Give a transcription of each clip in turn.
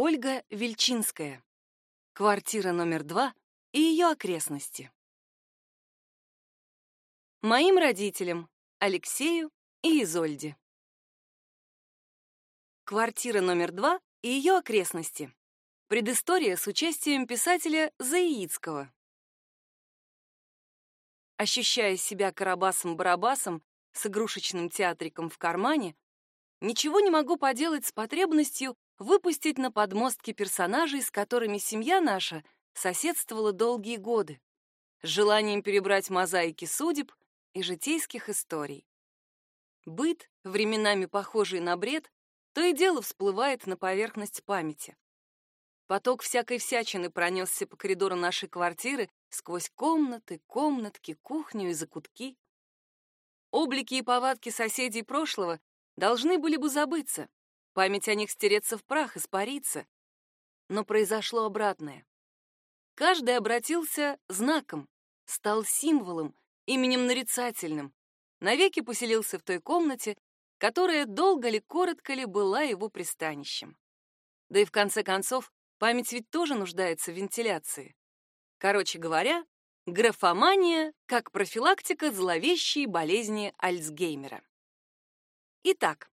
Ольга Вельчинская. Квартира номер два и ее окрестности. Моим родителям, Алексею и Изольде. Квартира номер два и ее окрестности. Предыстория с участием писателя Заицкого. Ощущая себя Карабасом-Барабасом с игрушечным театриком в кармане, ничего не могу поделать с потребностью выпустить на подмостки персонажей, с которыми семья наша соседствовала долгие годы, с желанием перебрать мозаики судеб и житейских историй. Быт, временами похожий на бред, то и дело всплывает на поверхность памяти. Поток всякой всячины пронесся по коридору нашей квартиры сквозь комнаты, комнатки, кухню и закутки. Облики и повадки соседей прошлого должны были бы забыться, память о них стереться в прах, испариться. Но произошло обратное. Каждый обратился знаком, стал символом, именем нарицательным, навеки поселился в той комнате, которая долго ли, коротко ли была его пристанищем. Да и в конце концов, память ведь тоже нуждается в вентиляции. Короче говоря, графомания как профилактика зловещей болезни Альцгеймера. Итак,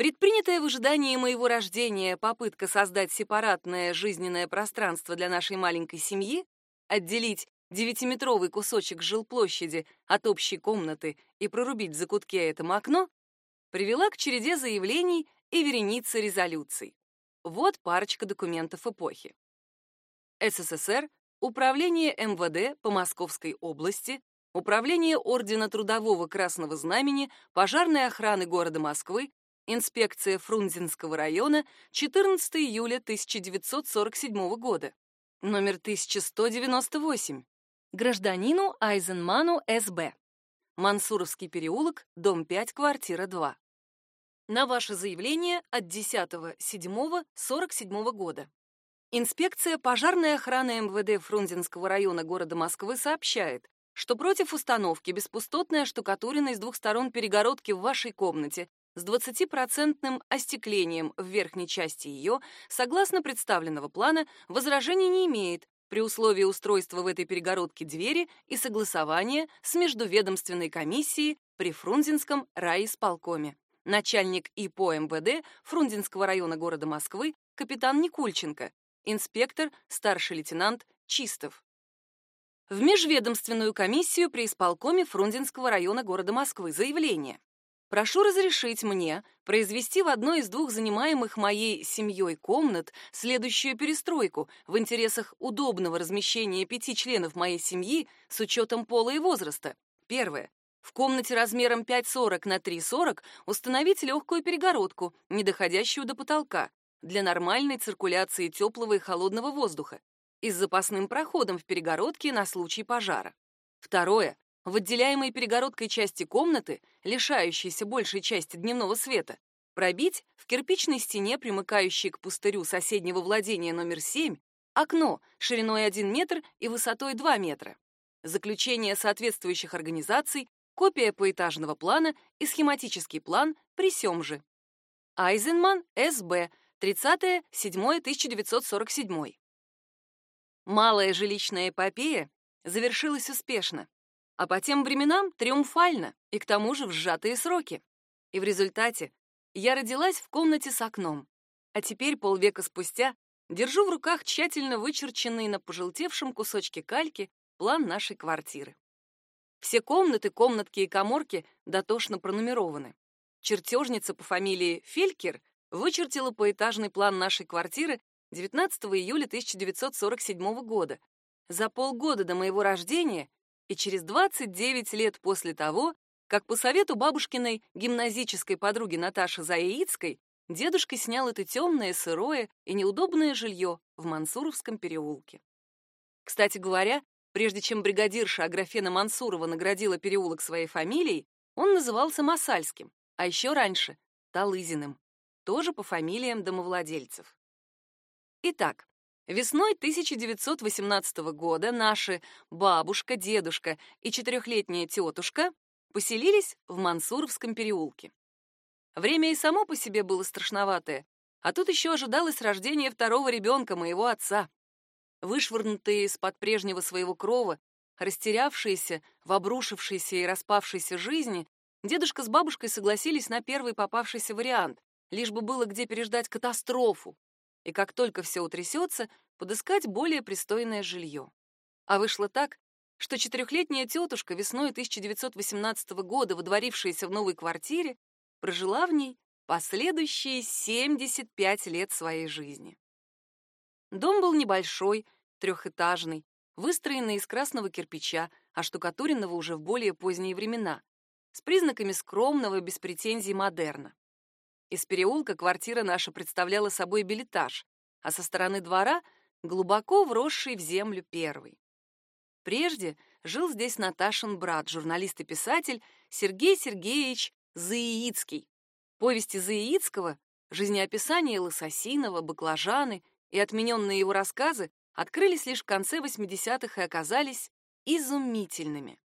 предпринятая в ожидании моего рождения попытка создать сепаратное жизненное пространство для нашей маленькой семьи, отделить девятиметровый кусочек жилплощади от общей комнаты и прорубить в закутке этому окно, привела к череде заявлений и веренице резолюций. Вот парочка документов эпохи. СССР, Управление МВД по Московской области, Управление Ордена Трудового Красного Знамени, Пожарной охраны города Москвы, Инспекция Фрунзенского района, 14 июля 1947 года. Номер 1198. Гражданину Айзенману СБ. Мансуровский переулок, дом 5, квартира 2. На ваше заявление от 10.07.47 года. Инспекция пожарной охраны МВД Фрунзенского района города Москвы сообщает, что против установки беспустотной оштукатуренной с двух сторон перегородки в вашей комнате с 20% остеклением в верхней части ее, согласно представленного плана, возражений не имеет при условии устройства в этой перегородке двери и согласования с междуведомственной комиссией при Фрунзенском райисполкоме. Начальник ИПО МВД Фрунзенского района города Москвы капитан Никульченко, инспектор старший лейтенант Чистов. В межведомственную комиссию при исполкоме Фрунзенского района города Москвы заявление. Прошу разрешить мне произвести в одной из двух занимаемых моей семьей комнат следующую перестройку в интересах удобного размещения пяти членов моей семьи с учетом пола и возраста. Первое. В комнате размером 5,40 на 3,40 установить легкую перегородку, не доходящую до потолка, для нормальной циркуляции теплого и холодного воздуха и с запасным проходом в перегородке на случай пожара. Второе. В отделяемой перегородкой части комнаты, лишающейся большей части дневного света, пробить в кирпичной стене, примыкающей к пустырю соседнего владения номер 7, окно шириной 1 метр и высотой 2 метра. Заключение соответствующих организаций, копия поэтажного плана и схематический план при сём же. Айзенман, С.Б., 30.07.1947. Малая жилищная эпопея завершилась успешно, а по тем временам триумфально и к тому же в сжатые сроки. И в результате я родилась в комнате с окном, а теперь полвека спустя держу в руках тщательно вычерченный на пожелтевшем кусочке кальки план нашей квартиры. Все комнаты, комнатки и каморки дотошно пронумерованы. Чертежница по фамилии Фелькер вычертила поэтажный план нашей квартиры 19 июля 1947 года, за полгода до моего рождения и через 29 лет после того, как по совету бабушкиной гимназической подруги Наташи Заяицкой дедушка снял это темное, сырое и неудобное жилье в Мансуровском переулке. Кстати говоря, прежде чем бригадирша Аграфена Мансурова наградила переулок своей фамилией, он назывался Масальским, а еще раньше — Талызиным тоже по фамилиям домовладельцев. Итак, весной 1918 года наши бабушка, дедушка и четырехлетняя тетушка поселились в Мансуровском переулке. Время и само по себе было страшноватое, А тут еще ожидалось рождение второго ребенка моего отца. Вышвырнутые из-под прежнего своего крова, растерявшиеся в обрушившейся и распавшейся жизни, дедушка с бабушкой согласились на первый попавшийся вариант, лишь бы было где переждать катастрофу, и как только все утрясется, подыскать более пристойное жилье. А вышло так, что четырехлетняя тетушка весной 1918 года, водворившаяся в новой квартире, прожила в ней последующие 75 лет своей жизни. Дом был небольшой, трехэтажный, выстроенный из красного кирпича, оштукатуренного уже в более поздние времена, с признаками скромного, без претензий модерна. Из переулка квартира наша представляла собой билетаж, а со стороны двора — глубоко вросший в землю первый. Прежде жил здесь Наташин брат, журналист и писатель Сергей Сергеевич Заиицкий. Повести Заиицкого, жизнеописания Лососинова, Баклажаны и отмененные его рассказы открылись лишь в конце 80-х и оказались изумительными.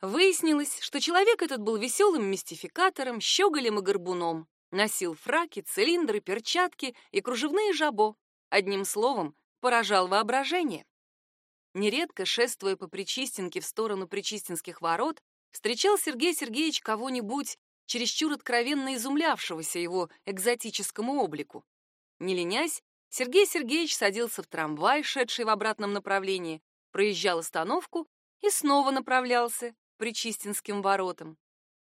Выяснилось, что человек этот был веселым мистификатором, щеголем и горбуном, носил фраки, цилиндры, перчатки и кружевные жабо. Одним словом, поражал воображение. Нередко, шествуя по Причистенке в сторону Причистенских ворот, встречал Сергей Сергеевич кого-нибудь, чересчур откровенно изумлявшегося его экзотическому облику. Не ленясь, Сергей Сергеевич садился в трамвай, шедший в обратном направлении, проезжал остановку и снова направлялся к Причистинским воротам.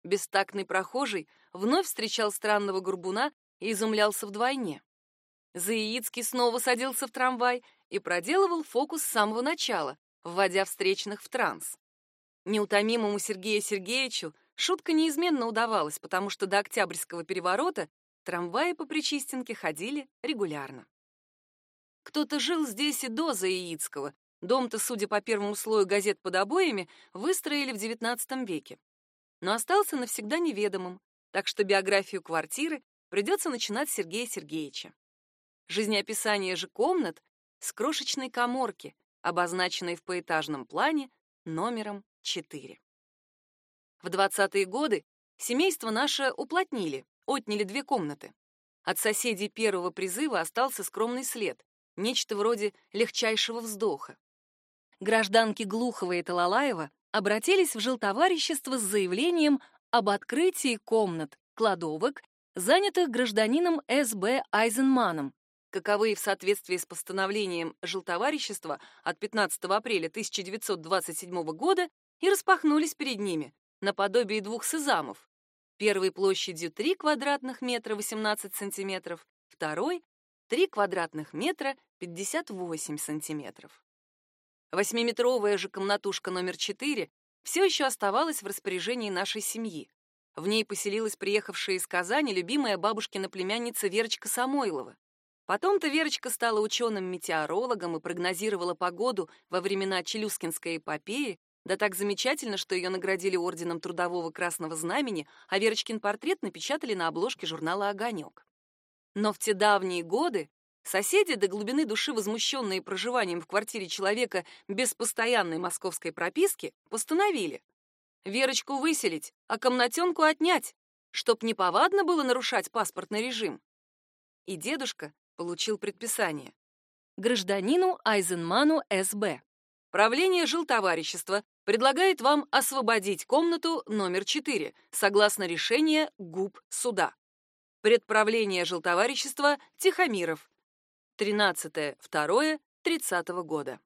Бестактный прохожий вновь встречал странного горбуна и изумлялся вдвойне. Заиицкий снова садился в трамвай и проделывал фокус с самого начала, вводя встречных в транс. Неутомимому Сергею Сергеевичу шутка неизменно удавалась, потому что до Октябрьского переворота трамваи по Причистенке ходили регулярно. Кто-то жил здесь и до Заиицкого. Дом-то, судя по первому слою газет под обоями, выстроили в XIX веке. Но остался навсегда неведомым, так что биографию квартиры придется начинать с Сергея Сергеевича. Жизнеописание же комнат с крошечной каморки, обозначенной в поэтажном плане номером 4. В 20-е годы семейство наше уплотнили, отняли две комнаты. От соседей первого призыва остался скромный след нечто вроде легчайшего вздоха. Гражданки Глухова и Талалаева обратились в жилтоварищество с заявлением об открытии комнат, кладовок, занятых гражданином С.Б. Айзенманом, каковые в соответствии с постановлением жилтоварищества от 15 апреля 1927 года и распахнулись перед ними, наподобие двух сезамов. Первый площадью 3 квадратных метра 18 сантиметров, второй 3 квадратных метра 58 сантиметров. Восьмиметровая же комнатушка номер 4 все еще оставалась в распоряжении нашей семьи. В ней поселилась приехавшая из Казани любимая бабушкина племянница Верочка Самойлова. Потом-то Верочка стала ученым-метеорологом и прогнозировала погоду во времена Челюскинской эпопеи, да так замечательно, что ее наградили орденом Трудового Красного Знамени, а Верочкин портрет напечатали на обложке журнала «Огонек». Но в те давние годы соседи, до глубины души возмущенные проживанием в квартире человека без постоянной московской прописки, постановили Верочку выселить, а комнатенку отнять, чтоб неповадно было нарушать паспортный режим. И дедушка получил предписание. Гражданину Айзенману СБ. Правление жилтоварищества предлагает вам освободить комнату номер 4, согласно решения ГУП суда. Предправление жилтоварищества Тихомиров. 13.02.30 года.